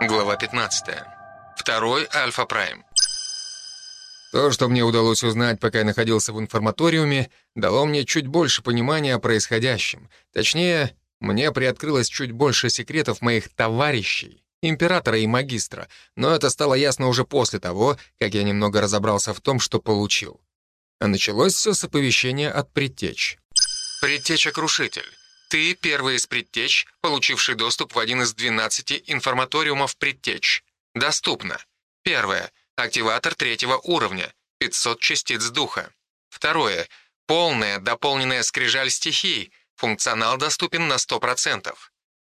Глава 15. Второй Альфа Прайм. То, что мне удалось узнать, пока я находился в информаториуме, дало мне чуть больше понимания о происходящем. Точнее, мне приоткрылось чуть больше секретов моих товарищей, императора и магистра, но это стало ясно уже после того, как я немного разобрался в том, что получил. А началось все с оповещения от предтеч. Предтеча-крушитель. Ты первый из предтеч, получивший доступ в один из 12 информаториумов предтеч. Доступно. Первое. Активатор третьего уровня. 500 частиц духа. Второе. Полная дополненная скрижаль стихий. Функционал доступен на 100%.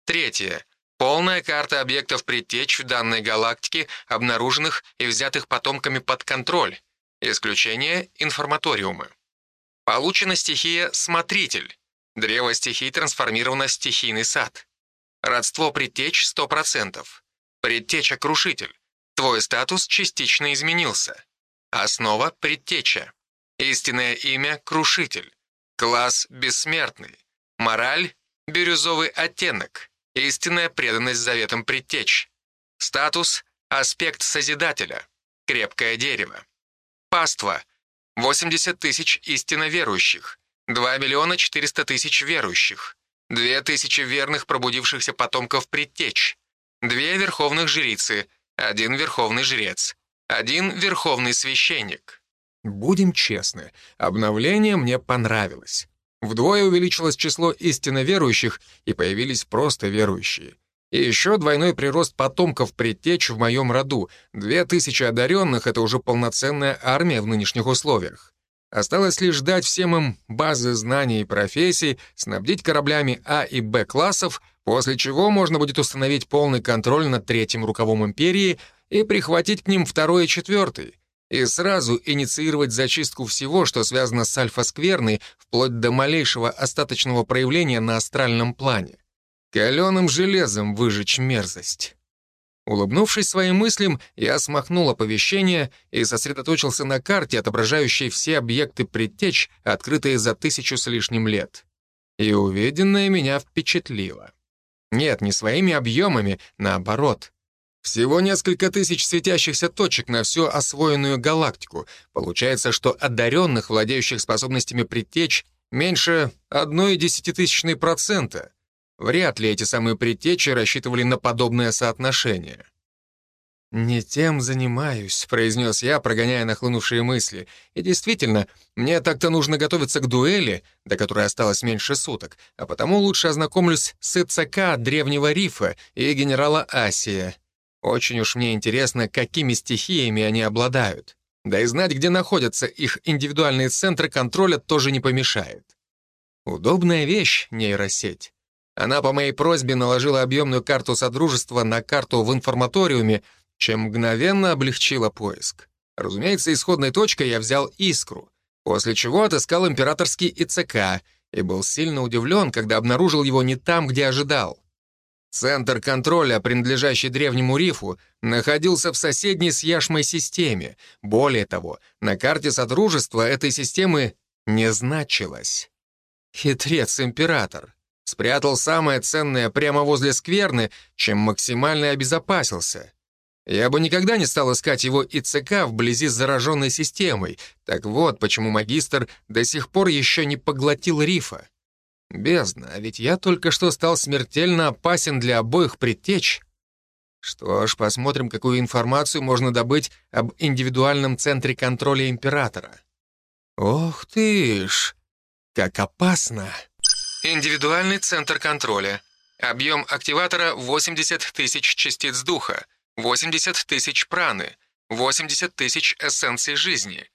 Третье. Полная карта объектов предтеч в данной галактике, обнаруженных и взятых потомками под контроль. Исключение — информаториумы. Получена стихия «Смотритель». Древо стихий трансформировано в стихийный сад. Родство предтеч 100%. Предтеча-крушитель. Твой статус частично изменился. Основа — предтеча. Истинное имя — крушитель. Класс — бессмертный. Мораль — бирюзовый оттенок. Истинная преданность заветам предтеч. Статус — аспект Созидателя. Крепкое дерево. Паства — 80 тысяч истинно верующих. 2 миллиона 400 тысяч верующих. 2 тысячи верных пробудившихся потомков предтеч. Две верховных жрицы, один верховный жрец, один верховный священник. Будем честны, обновление мне понравилось. Вдвое увеличилось число истинно верующих, и появились просто верующие. И еще двойной прирост потомков предтеч в моем роду. Две тысячи одаренных — это уже полноценная армия в нынешних условиях. Осталось лишь дать всем им базы знаний и профессий, снабдить кораблями А и Б классов, после чего можно будет установить полный контроль над третьим рукавом империи и прихватить к ним второй и четвертый, и сразу инициировать зачистку всего, что связано с альфа-скверной, вплоть до малейшего остаточного проявления на астральном плане. Каленым железом выжечь мерзость. Улыбнувшись своим мыслям, я смахнул оповещение и сосредоточился на карте, отображающей все объекты предтеч, открытые за тысячу с лишним лет. И увиденное меня впечатлило. Нет, не своими объемами, наоборот. Всего несколько тысяч светящихся точек на всю освоенную галактику. Получается, что одаренных, владеющих способностями предтеч, меньше одной десятитысячной процента — Вряд ли эти самые предтечи рассчитывали на подобное соотношение. «Не тем занимаюсь», — произнес я, прогоняя нахлынувшие мысли. «И действительно, мне так-то нужно готовиться к дуэли, до которой осталось меньше суток, а потому лучше ознакомлюсь с ИЦК Древнего Рифа и генерала Асия. Очень уж мне интересно, какими стихиями они обладают. Да и знать, где находятся их индивидуальные центры контроля, тоже не помешает. Удобная вещь — нейросеть. Она по моей просьбе наложила объемную карту Содружества на карту в информаториуме, чем мгновенно облегчила поиск. Разумеется, исходной точкой я взял «Искру», после чего отыскал императорский ИЦК и был сильно удивлен, когда обнаружил его не там, где ожидал. Центр контроля, принадлежащий древнему рифу, находился в соседней с Яшмой системе. Более того, на карте Содружества этой системы не значилось. Хитрец-император. Спрятал самое ценное прямо возле скверны, чем максимально обезопасился. Я бы никогда не стал искать его ИЦК вблизи зараженной системой. Так вот, почему магистр до сих пор еще не поглотил рифа. Бездна, а ведь я только что стал смертельно опасен для обоих предтеч. Что ж, посмотрим, какую информацию можно добыть об индивидуальном центре контроля Императора. Ох ты ж, как опасно! Индивидуальный центр контроля. Объем активатора 80 тысяч частиц духа, 80 тысяч праны, 80 тысяч эссенций жизни.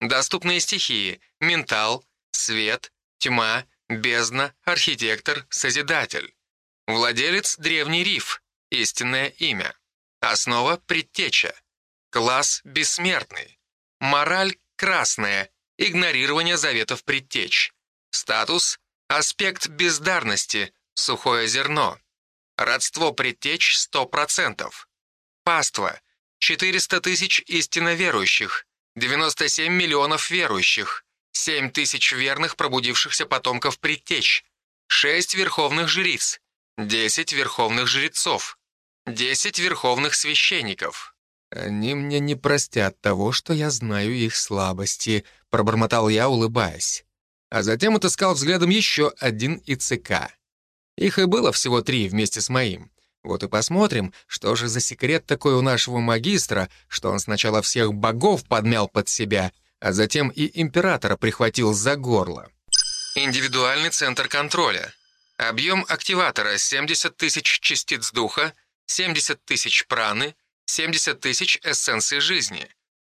Доступные стихии — ментал, свет, тьма, бездна, архитектор, созидатель. Владелец — древний риф, истинное имя. Основа — предтеча. Класс — бессмертный. Мораль — красная, игнорирование заветов предтеч. Статус Аспект бездарности — сухое зерно. Родство предтеч — 100%. Паства — 400 тысяч истинно верующих, 97 миллионов верующих, 7 тысяч верных пробудившихся потомков предтеч, 6 верховных жриц, 10 верховных жрецов, 10 верховных священников. «Они мне не простят того, что я знаю их слабости», — пробормотал я, улыбаясь. А затем отыскал взглядом еще один ИЦК. Их и было всего три вместе с моим. Вот и посмотрим, что же за секрет такой у нашего магистра, что он сначала всех богов подмял под себя, а затем и императора прихватил за горло. Индивидуальный центр контроля. Объем активатора 70 тысяч частиц духа, 70 тысяч праны, 70 тысяч эссенций жизни.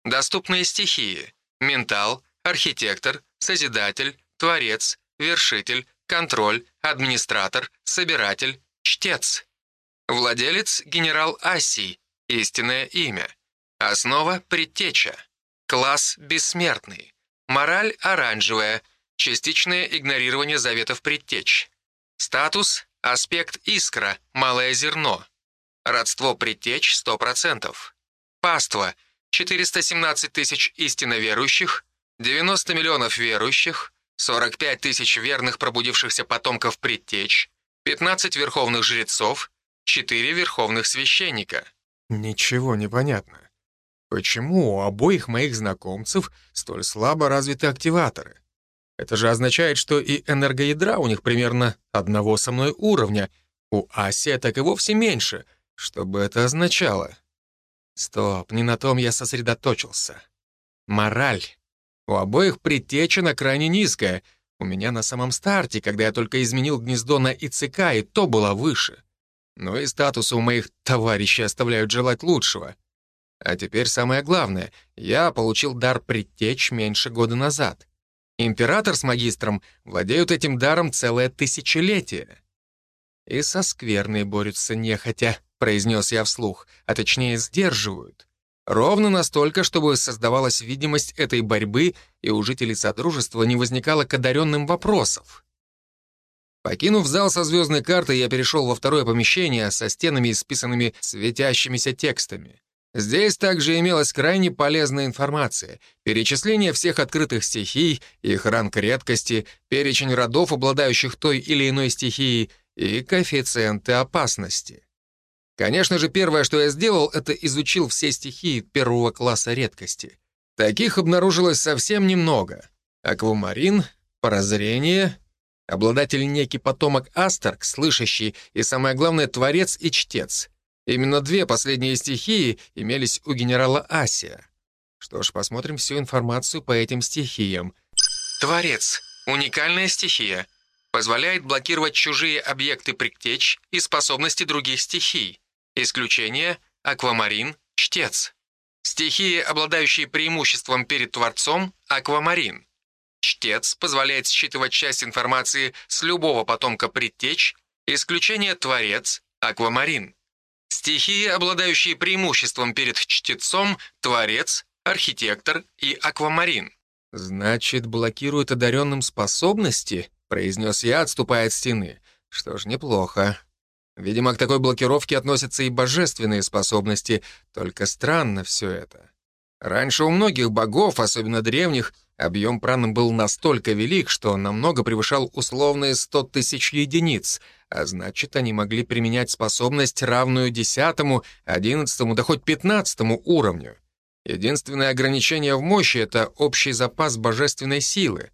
Доступные стихии. Ментал, архитектор, созидатель, творец, вершитель, контроль, администратор, собиратель, чтец. Владелец – генерал Асий, истинное имя. Основа – предтеча. Класс – бессмертный. Мораль – оранжевая, частичное игнорирование заветов предтеч. Статус – аспект искра, малое зерно. Родство предтеч – 100%. Паства – 417 тысяч истинно верующих, 90 миллионов верующих, 45 тысяч верных пробудившихся потомков предтеч, 15 верховных жрецов, 4 верховных священника. Ничего не понятно. Почему у обоих моих знакомцев столь слабо развиты активаторы? Это же означает, что и энергоядра у них примерно одного со мной уровня. У Асия так и вовсе меньше. Что бы это означало? Стоп, не на том я сосредоточился. Мораль. У обоих предтеча крайне низкая. У меня на самом старте, когда я только изменил гнездо на ИЦК, и то было выше. Но и статусы у моих товарищей оставляют желать лучшего. А теперь самое главное. Я получил дар предтеч меньше года назад. Император с магистром владеют этим даром целое тысячелетие. И со скверной борются нехотя, произнес я вслух, а точнее сдерживают. Ровно настолько, чтобы создавалась видимость этой борьбы, и у жителей Содружества не возникало к одаренным вопросов. Покинув зал со звездной картой, я перешел во второе помещение со стенами, исписанными светящимися текстами. Здесь также имелась крайне полезная информация, перечисление всех открытых стихий, их ранг редкости, перечень родов, обладающих той или иной стихией, и коэффициенты опасности. Конечно же, первое, что я сделал, это изучил все стихии первого класса редкости. Таких обнаружилось совсем немного. Аквамарин, прозрение, обладатель некий потомок Астерк, слышащий, и, самое главное, творец и чтец. Именно две последние стихии имелись у генерала Асия. Что ж, посмотрим всю информацию по этим стихиям. Творец. Уникальная стихия. Позволяет блокировать чужие объекты приктеч и способности других стихий. Исключение – аквамарин, чтец. Стихии, обладающие преимуществом перед Творцом – аквамарин. Чтец позволяет считывать часть информации с любого потомка предтеч, исключение Творец, аквамарин. Стихии, обладающие преимуществом перед чтецом – Творец, архитектор и аквамарин. «Значит, блокирует одаренным способности?» — произнес я, отступая от стены. «Что ж, неплохо. Видимо, к такой блокировке относятся и божественные способности, только странно все это. Раньше у многих богов, особенно древних, объем праны был настолько велик, что намного превышал условные 100 тысяч единиц, а значит, они могли применять способность, равную 10, 11, да хоть 15 уровню. Единственное ограничение в мощи — это общий запас божественной силы,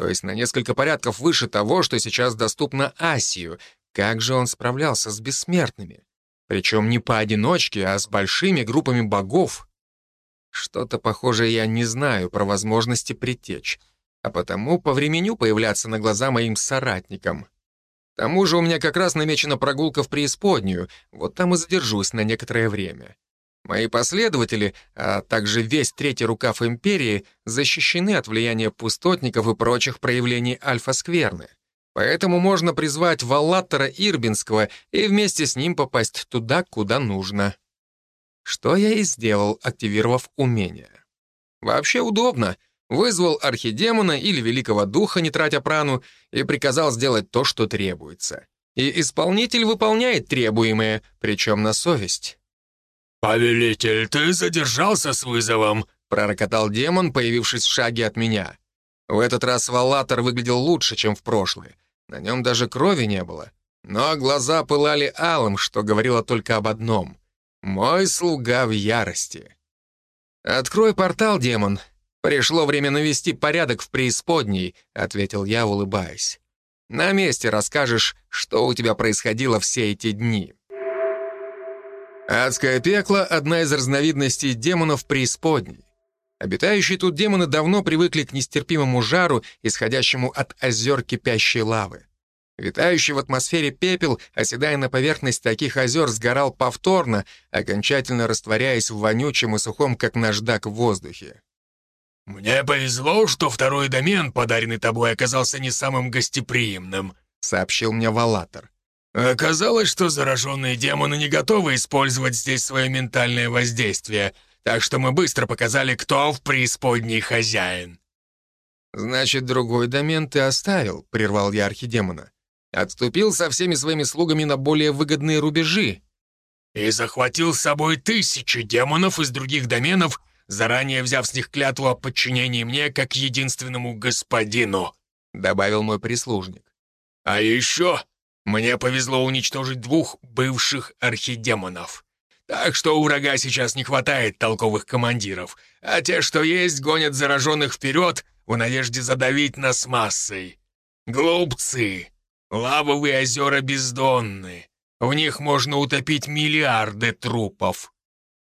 то есть на несколько порядков выше того, что сейчас доступно Асию, как же он справлялся с бессмертными? Причем не поодиночке, а с большими группами богов. Что-то похожее я не знаю про возможности притечь, а потому повременю появляться на глаза моим соратникам. К тому же у меня как раз намечена прогулка в преисподнюю, вот там и задержусь на некоторое время. Мои последователи, а также весь третий рукав Империи, защищены от влияния пустотников и прочих проявлений альфа-скверны. Поэтому можно призвать Валлатора Ирбинского и вместе с ним попасть туда, куда нужно. Что я и сделал, активировав умение. Вообще удобно. Вызвал архидемона или великого духа, не тратя прану, и приказал сделать то, что требуется. И исполнитель выполняет требуемое, причем на совесть. «Повелитель, ты задержался с вызовом», — пророкотал демон, появившись в шаге от меня. В этот раз Валлатор выглядел лучше, чем в прошлый. На нем даже крови не было. Но глаза пылали алым, что говорило только об одном. «Мой слуга в ярости». «Открой портал, демон. Пришло время навести порядок в преисподней», — ответил я, улыбаясь. «На месте расскажешь, что у тебя происходило все эти дни». Адское пекло — одна из разновидностей демонов преисподней. Обитающие тут демоны давно привыкли к нестерпимому жару, исходящему от озер кипящей лавы. Витающий в атмосфере пепел, оседая на поверхность таких озер, сгорал повторно, окончательно растворяясь в вонючем и сухом, как наждак, в воздухе. «Мне повезло, что второй домен, подаренный тобой, оказался не самым гостеприимным», — сообщил мне Валатор. «Оказалось, что зараженные демоны не готовы использовать здесь свое ментальное воздействие, так что мы быстро показали, кто в преисподней хозяин». «Значит, другой домен ты оставил», — прервал я архидемона. Отступил со всеми своими слугами на более выгодные рубежи. И захватил с собой тысячи демонов из других доменов, заранее взяв с них клятву о подчинении мне как единственному господину», — добавил мой прислужник. «А еще мне повезло уничтожить двух бывших архидемонов. Так что у врага сейчас не хватает толковых командиров, а те, что есть, гонят зараженных вперед в надежде задавить нас массой. Глупцы!» Лавовые озера бездонны. В них можно утопить миллиарды трупов.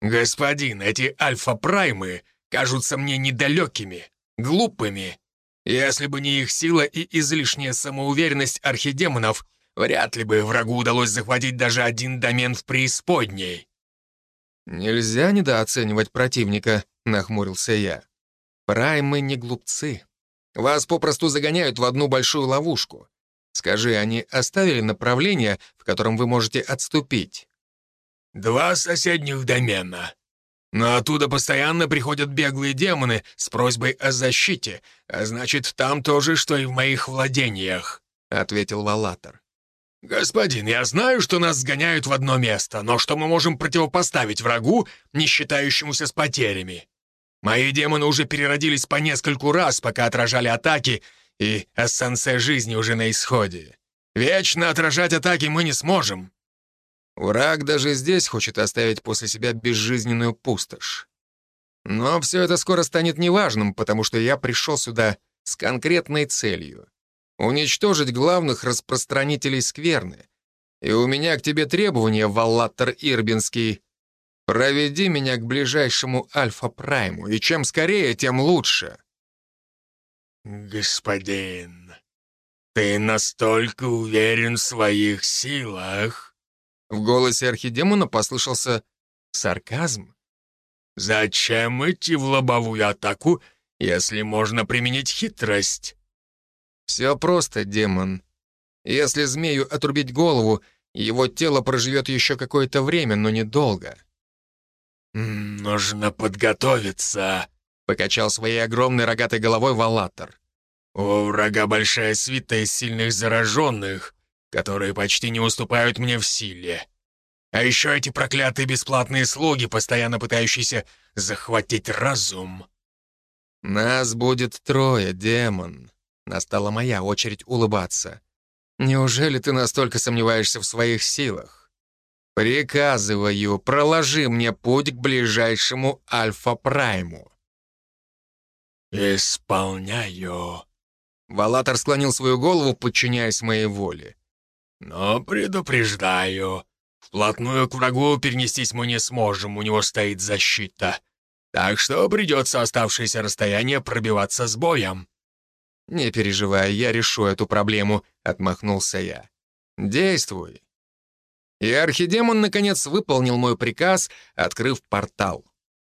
Господин, эти альфа-праймы кажутся мне недалекими, глупыми. Если бы не их сила и излишняя самоуверенность архидемонов, вряд ли бы врагу удалось захватить даже один домен в преисподней. «Нельзя недооценивать противника», — нахмурился я. «Праймы не глупцы. Вас попросту загоняют в одну большую ловушку. Скажи, они оставили направление, в котором вы можете отступить?» «Два соседних домена. Но оттуда постоянно приходят беглые демоны с просьбой о защите, а значит, там тоже, что и в моих владениях», — ответил Валатор. «Господин, я знаю, что нас сгоняют в одно место, но что мы можем противопоставить врагу, не считающемуся с потерями? Мои демоны уже переродились по нескольку раз, пока отражали атаки, и эссенция жизни уже на исходе. Вечно отражать атаки мы не сможем. Враг даже здесь хочет оставить после себя безжизненную пустошь. Но все это скоро станет неважным, потому что я пришел сюда с конкретной целью — уничтожить главных распространителей скверны. И у меня к тебе требование, Валлаттер Ирбинский. Проведи меня к ближайшему Альфа-Прайму, и чем скорее, тем лучше. «Господин, ты настолько уверен в своих силах?» В голосе архидемона послышался сарказм. «Зачем идти в лобовую атаку, если можно применить хитрость?» «Все просто, демон. Если змею отрубить голову, его тело проживет еще какое-то время, но недолго». «Нужно подготовиться», — покачал своей огромной рогатой головой Валатор. «У врага большая свита из сильных зараженных, которые почти не уступают мне в силе. А еще эти проклятые бесплатные слуги, постоянно пытающиеся захватить разум». «Нас будет трое, демон». Настала моя очередь улыбаться. «Неужели ты настолько сомневаешься в своих силах? Приказываю, проложи мне путь к ближайшему Альфа-Прайму». «Исполняю». Валатор склонил свою голову, подчиняясь моей воле. «Но предупреждаю, вплотную к врагу перенестись мы не сможем, у него стоит защита. Так что придется оставшееся расстояние пробиваться с боем». «Не переживай, я решу эту проблему», — отмахнулся я. «Действуй». И архидемон, наконец, выполнил мой приказ, открыв портал.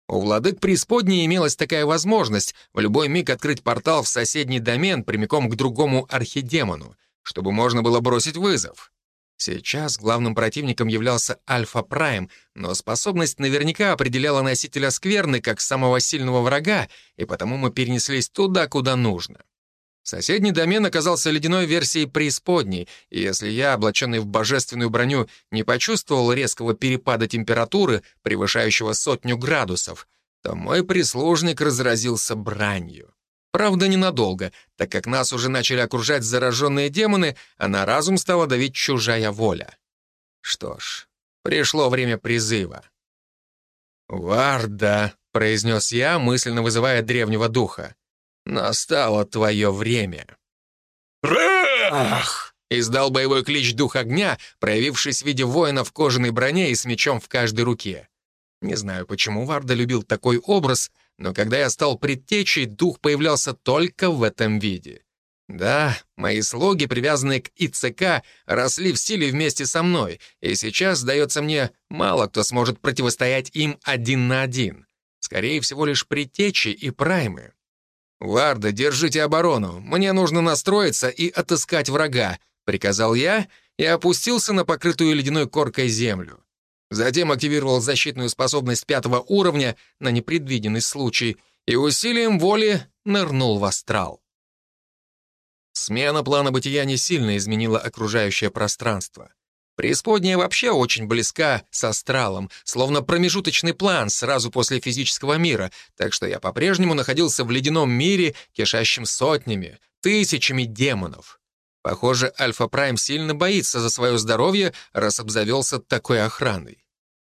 У владык преисподней имелась такая возможность в любой миг открыть портал в соседний домен прямиком к другому архидемону, чтобы можно было бросить вызов. Сейчас главным противником являлся Альфа Прайм, но способность наверняка определяла носителя скверны как самого сильного врага, и потому мы перенеслись туда, куда нужно. Соседний домен оказался ледяной версией преисподней, и если я, облаченный в божественную броню, не почувствовал резкого перепада температуры, превышающего сотню градусов, то мой прислужник разразился бранью. Правда, ненадолго, так как нас уже начали окружать зараженные демоны, а на разум стала давить чужая воля. Что ж, пришло время призыва. «Варда», — произнес я, мысленно вызывая древнего духа, — «настало твое время». «Рах!» — издал боевой клич дух огня, проявившись в виде воина в кожаной броне и с мечом в каждой руке. Не знаю, почему Варда любил такой образ, но когда я стал предтечей, дух появлялся только в этом виде. Да, мои слоги, привязанные к ИЦК, росли в силе вместе со мной, и сейчас, сдается мне, мало кто сможет противостоять им один на один. Скорее всего, лишь предтечи и праймы. «Варда, держите оборону. Мне нужно настроиться и отыскать врага», — приказал я и опустился на покрытую ледяной коркой землю. Затем активировал защитную способность пятого уровня на непредвиденный случай и усилием воли нырнул в астрал. Смена плана бытия не сильно изменила окружающее пространство. Преисподняя вообще очень близка с астралом, словно промежуточный план сразу после физического мира, так что я по-прежнему находился в ледяном мире, кишащем сотнями, тысячами демонов. Похоже, Альфа Прайм сильно боится за свое здоровье, раз обзавелся такой охраной.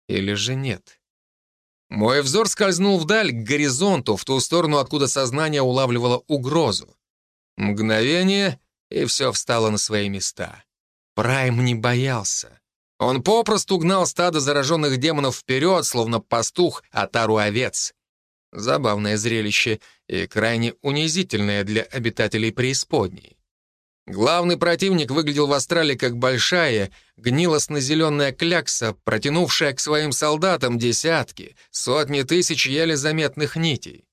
Или же нет? Мой взор скользнул вдаль, к горизонту, в ту сторону, откуда сознание улавливало угрозу. Мгновение, и все встало на свои места. Прайм не боялся. Он попросту гнал стадо зараженных демонов вперед, словно пастух отару овец. Забавное зрелище и крайне унизительное для обитателей преисподней. Главный противник выглядел в астрале как большая, гнилостно-зеленая клякса, протянувшая к своим солдатам десятки, сотни тысяч еле заметных нитей.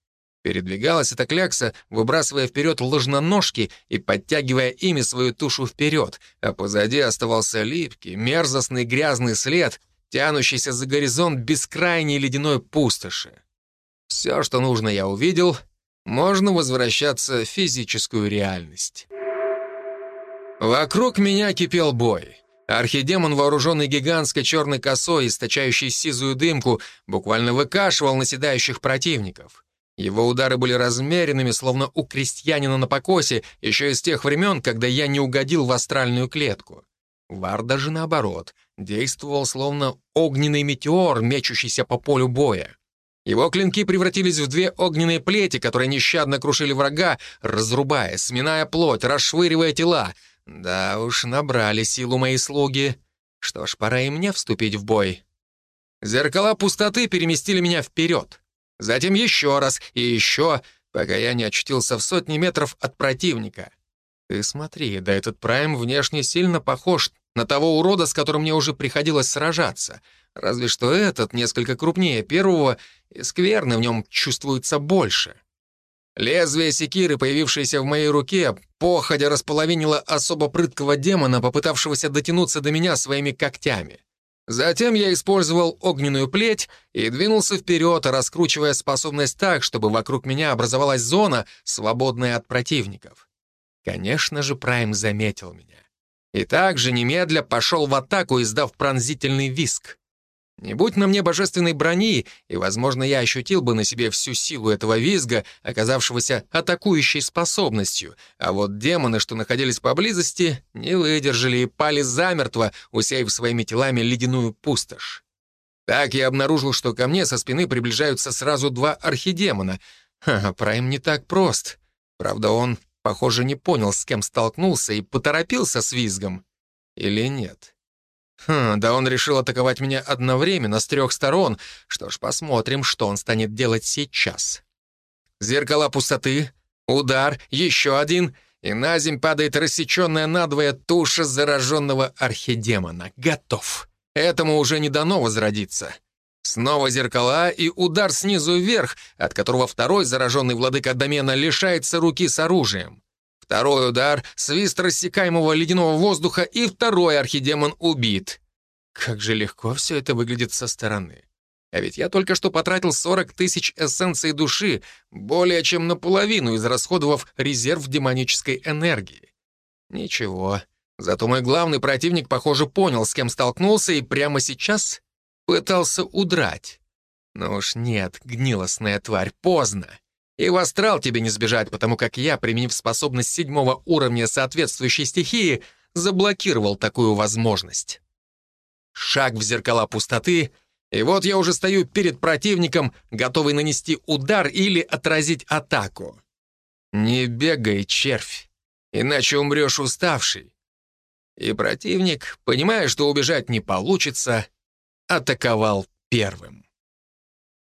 Передвигалась эта клякса, выбрасывая вперед ложноножки и подтягивая ими свою тушу вперед, а позади оставался липкий, мерзостный грязный след, тянущийся за горизонт бескрайней ледяной пустоши. Все, что нужно, я увидел. Можно возвращаться в физическую реальность. Вокруг меня кипел бой. Архидемон, вооруженный гигантской черной косой, источающей сизую дымку, буквально выкашивал наседающих противников. Его удары были размеренными, словно у крестьянина на покосе, еще из тех времен, когда я не угодил в астральную клетку. Вар даже наоборот, действовал словно огненный метеор, мечущийся по полю боя. Его клинки превратились в две огненные плети, которые нещадно крушили врага, разрубая, сминая плоть, расшвыривая тела — да уж, набрали силу мои слуги. Что ж, пора и мне вступить в бой. Зеркала пустоты переместили меня вперед. Затем еще раз и еще, пока я не очутился в сотни метров от противника. Ты смотри, да этот Прайм внешне сильно похож на того урода, с которым мне уже приходилось сражаться. Разве что этот несколько крупнее первого, и скверны в нем чувствуется больше. Лезвие секиры, появившееся в моей руке, походя располовинило особо прыткого демона, попытавшегося дотянуться до меня своими когтями. Затем я использовал огненную плеть и двинулся вперед, раскручивая способность так, чтобы вокруг меня образовалась зона, свободная от противников. Конечно же, Прайм заметил меня. И также немедля пошел в атаку, издав пронзительный виск. Не будь на мне божественной брони, и, возможно, я ощутил бы на себе всю силу этого визга, оказавшегося атакующей способностью, а вот демоны, что находились поблизости, не выдержали и пали замертво, усеяв своими телами ледяную пустошь. Так я обнаружил, что ко мне со спины приближаются сразу два архидемона. Ха, Прайм не так прост. Правда, он, похоже, не понял, с кем столкнулся, и поторопился с визгом. Или нет? Хм, да он решил атаковать меня одновременно с трех сторон. Что ж, посмотрим, что он станет делать сейчас. Зеркала пустоты, удар, еще один, и на земь падает рассеченная надвое туша зараженного архидемона. Готов. Этому уже не дано возродиться. Снова зеркала и удар снизу вверх, от которого второй зараженный владыка домена лишается руки с оружием. Второй удар, свист рассекаемого ледяного воздуха, и второй архидемон убит. Как же легко все это выглядит со стороны. А ведь я только что потратил 40 тысяч эссенций души, более чем наполовину израсходовав резерв демонической энергии. Ничего. Зато мой главный противник, похоже, понял, с кем столкнулся, и прямо сейчас пытался удрать. Но уж нет, гнилостная тварь, поздно. И в астрал тебе не сбежать, потому как я, применив способность седьмого уровня соответствующей стихии, заблокировал такую возможность. Шаг в зеркала пустоты, и вот я уже стою перед противником, готовый нанести удар или отразить атаку. Не бегай, червь, иначе умрешь уставший. И противник, понимая, что убежать не получится, атаковал первым.